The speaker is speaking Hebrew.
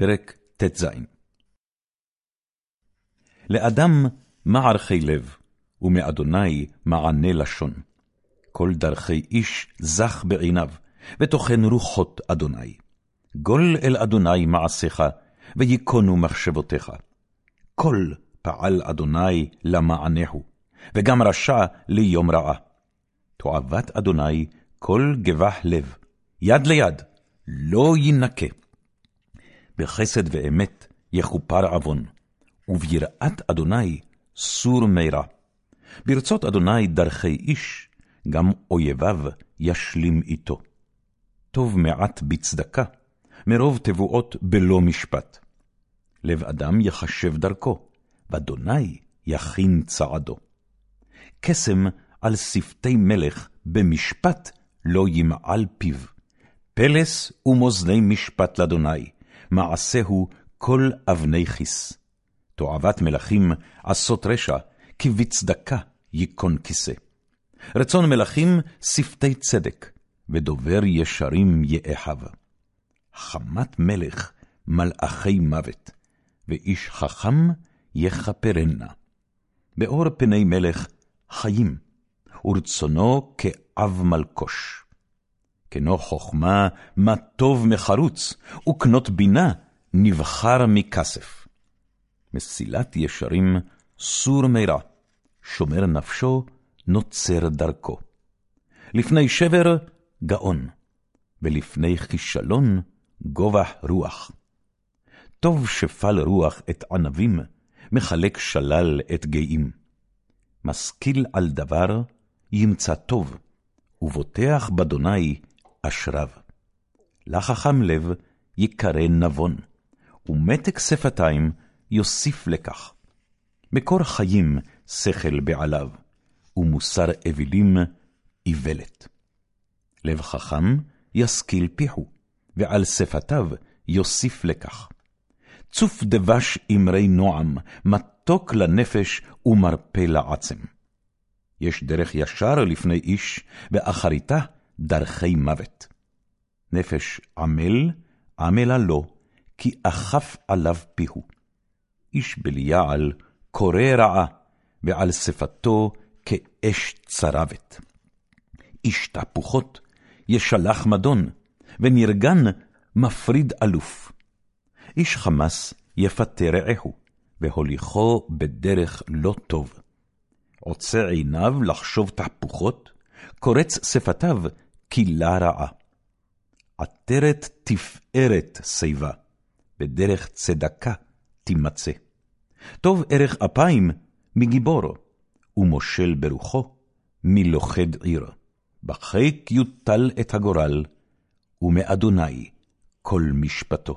פרק ט"ז לאדם מערכי לב, ומאדוני מענה לשון. כל דרכי איש זך בעיניו, ותוכן רוחות אדוני. גול אל אדוני מעשיך, ויכונו מחשבותיך. כל פעל אדוני למענהו, וגם רשע ליום רעה. תועבת אדוני כל גבח לב, יד ליד, לא יינקה. בחסד ואמת יכופר עוון, וביראת אדוני סור מרע. ברצות אדוני דרכי איש, גם אויביו ישלים איתו. טוב מעט בצדקה, מרוב תבואות בלא משפט. לב אדם יחשב דרכו, ואדוני יכין צעדו. קסם על שפתי מלך במשפט לא ימעל פיו. פלס ומאזני משפט לאדוני, מעשהו כל אבני כיס. תועבת מלכים עשות רשע, כי בצדקה ייכון כיסא. רצון מלכים שפתי צדק, ודובר ישרים יאהב. חמת מלך מלאכי מוות, ואיש חכם יכפרנה. באור פני מלך חיים, ורצונו כאב מלקוש. כנו חכמה, מה טוב מחרוץ, וקנות בינה, נבחר מכסף. מסילת ישרים, סור מרע, שומר נפשו, נוצר דרכו. לפני שבר, גאון, ולפני כישלון, גובח רוח. טוב שפל רוח את ענבים, מחלק שלל את גאים. משכיל על דבר, ימצא טוב, ובוטח באדוני אשריו. לחכם לב יקרא נבון, ומתק שפתיים יוסיף לכך. מקור חיים שכל בעליו, ומוסר אווילים איוולת. לב חכם ישכיל פיחו, ועל שפתיו יוסיף לכך. צוף דבש אמרי נועם, מתוק לנפש ומרפא לעצם. יש דרך ישר לפני איש, ואחריתה דרכי מוות. נפש עמל, עמלה לו, כי אכף עליו פיהו. איש בליעל קורא רעה, ועל שפתו כאש צרבת. איש תהפוכות ישלח מדון, ונרגן מפריד אלוף. איש חמס יפתה רעהו, והוליכו בדרך לא טוב. עוצה עיניו לחשוב תהפוכות, קורץ שפתיו כלה רעה. עטרת תפארת שיבה, בדרך צדקה תימצא. טוב ערך אפיים מגיבור, ומושל ברוחו מלוכד עיר. בחיק יוטל את הגורל, ומאדוני כל משפטו.